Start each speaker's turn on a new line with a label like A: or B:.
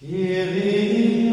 A: Kyrie